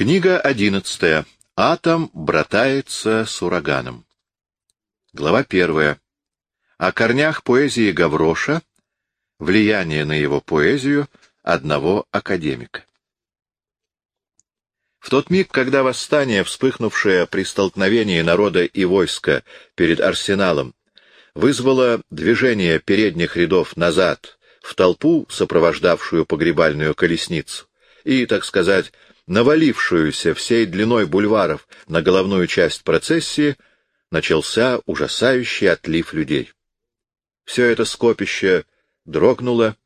Книга одиннадцатая. Атом братается с ураганом. Глава первая. О корнях поэзии Гавроша, влияние на его поэзию одного академика. В тот миг, когда восстание, вспыхнувшее при столкновении народа и войска перед арсеналом, вызвало движение передних рядов назад в толпу, сопровождавшую погребальную колесницу, и, так сказать, навалившуюся всей длиной бульваров на головную часть процессии, начался ужасающий отлив людей. Все это скопище дрогнуло,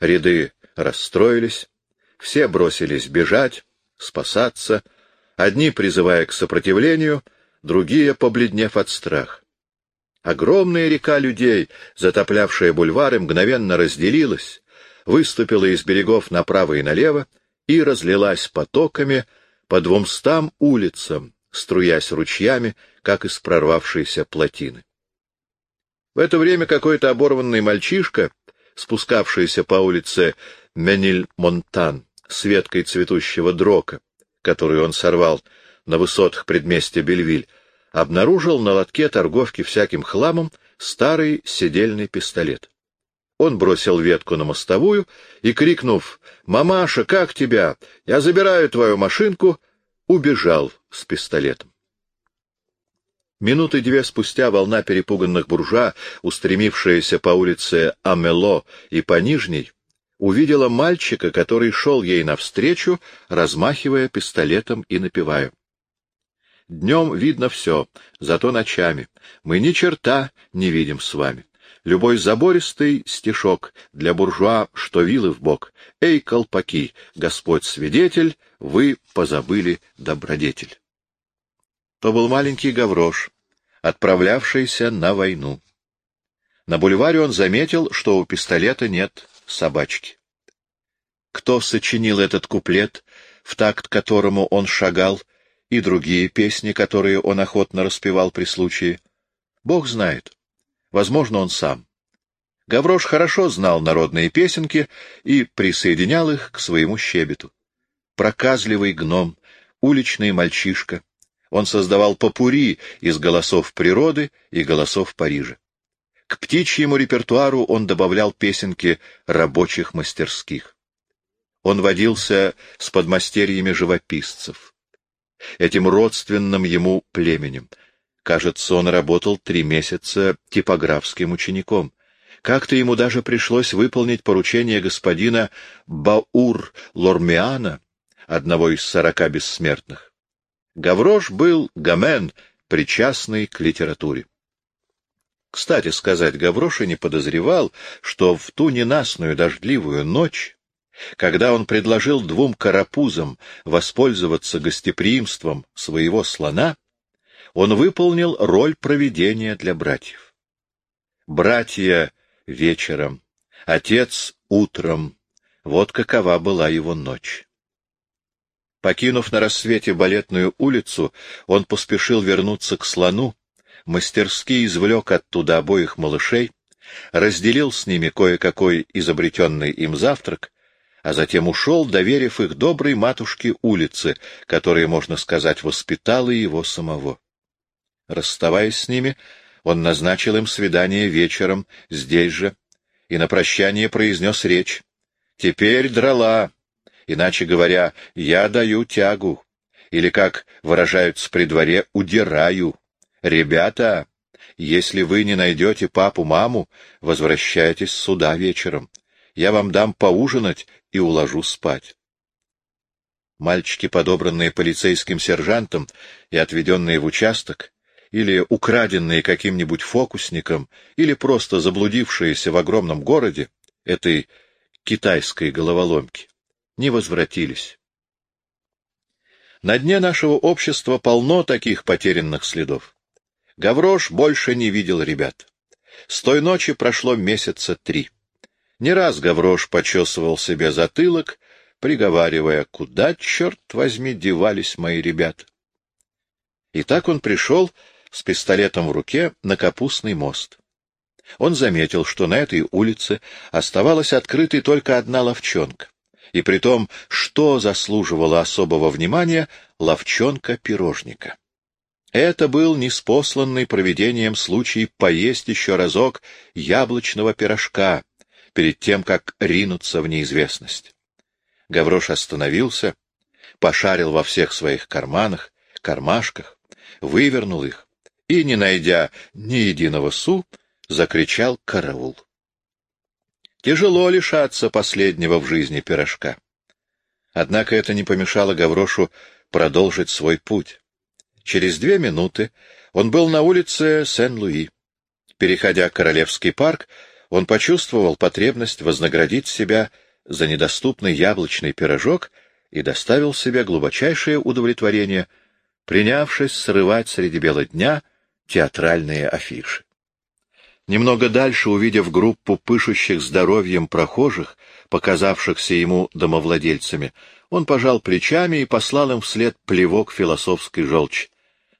ряды расстроились, все бросились бежать, спасаться, одни призывая к сопротивлению, другие побледнев от страха. Огромная река людей, затоплявшая бульвары, мгновенно разделилась, выступила из берегов направо и налево и разлилась потоками по двумстам улицам, струясь ручьями, как из прорвавшейся плотины. В это время какой-то оборванный мальчишка, спускавшийся по улице Мениль-Монтан с веткой цветущего дрока, которую он сорвал на высотах предместья Бельвиль, обнаружил на лотке торговки всяким хламом старый седельный пистолет. Он бросил ветку на мостовую и, крикнув «Мамаша, как тебя? Я забираю твою машинку!» убежал с пистолетом. Минуты две спустя волна перепуганных буржуа, устремившаяся по улице Амело и по Нижней, увидела мальчика, который шел ей навстречу, размахивая пистолетом и напевая. Днем видно все, зато ночами. Мы ни черта не видим с вами. Любой забористый стишок для буржуа, что вилы в бок. Эй, колпаки, Господь свидетель, вы позабыли добродетель. То был маленький Гаврош, отправлявшийся на войну. На бульваре он заметил, что у пистолета нет собачки. Кто сочинил этот куплет, в такт которому он шагал, и другие песни, которые он охотно распевал при случае, Бог знает. Возможно, он сам. Гаврош хорошо знал народные песенки и присоединял их к своему щебету. Проказливый гном, уличный мальчишка. Он создавал попури из голосов природы и голосов Парижа. К птичьему репертуару он добавлял песенки рабочих мастерских. Он водился с подмастерьями живописцев. Этим родственным ему племенем — Кажется, он работал три месяца типографским учеником. Как-то ему даже пришлось выполнить поручение господина Баур-Лормиана, одного из сорока бессмертных. Гаврош был Гомен, причастный к литературе. Кстати сказать, Гавроша не подозревал, что в ту ненастную дождливую ночь, когда он предложил двум карапузам воспользоваться гостеприимством своего слона, он выполнил роль проведения для братьев. Братья вечером, отец утром, вот какова была его ночь. Покинув на рассвете балетную улицу, он поспешил вернуться к слону, мастерски извлек оттуда обоих малышей, разделил с ними кое-какой изобретенный им завтрак, а затем ушел, доверив их доброй матушке улицы, которая, можно сказать, воспитала его самого. Расставаясь с ними, он назначил им свидание вечером, здесь же, и на прощание произнес речь. «Теперь драла, иначе говоря, я даю тягу, или, как выражаются при дворе, удираю. Ребята, если вы не найдете папу-маму, возвращайтесь сюда вечером. Я вам дам поужинать и уложу спать». Мальчики, подобранные полицейским сержантом и отведенные в участок, или украденные каким-нибудь фокусником, или просто заблудившиеся в огромном городе, этой китайской головоломки, не возвратились. На дне нашего общества полно таких потерянных следов. Гаврош больше не видел ребят. С той ночи прошло месяца три. Не раз Гаврош почесывал себе затылок, приговаривая, куда, черт возьми, девались мои ребята. И так он пришел с пистолетом в руке на Капустный мост. Он заметил, что на этой улице оставалась открытой только одна ловчонка, И при том, что заслуживало особого внимания, ловчонка-пирожника. Это был неспосланный проведением случай поесть еще разок яблочного пирожка перед тем, как ринуться в неизвестность. Гаврош остановился, пошарил во всех своих карманах, кармашках, вывернул их и, не найдя ни единого су, закричал «Караул!». Тяжело лишаться последнего в жизни пирожка. Однако это не помешало Гаврошу продолжить свой путь. Через две минуты он был на улице Сен-Луи. Переходя Королевский парк, он почувствовал потребность вознаградить себя за недоступный яблочный пирожок и доставил себе глубочайшее удовлетворение, принявшись срывать среди бела дня театральные афиши. Немного дальше, увидев группу пышущих здоровьем прохожих, показавшихся ему домовладельцами, он пожал плечами и послал им вслед плевок философской желчи.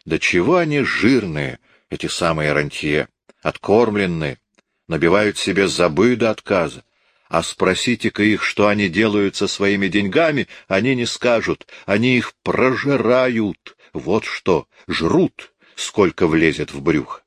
Да чего они жирные, эти самые рантье, откормленные, набивают себе забы до отказа. А спросите-ка их, что они делают со своими деньгами, они не скажут, они их прожирают. Вот что, жрут, сколько влезет в брюхо.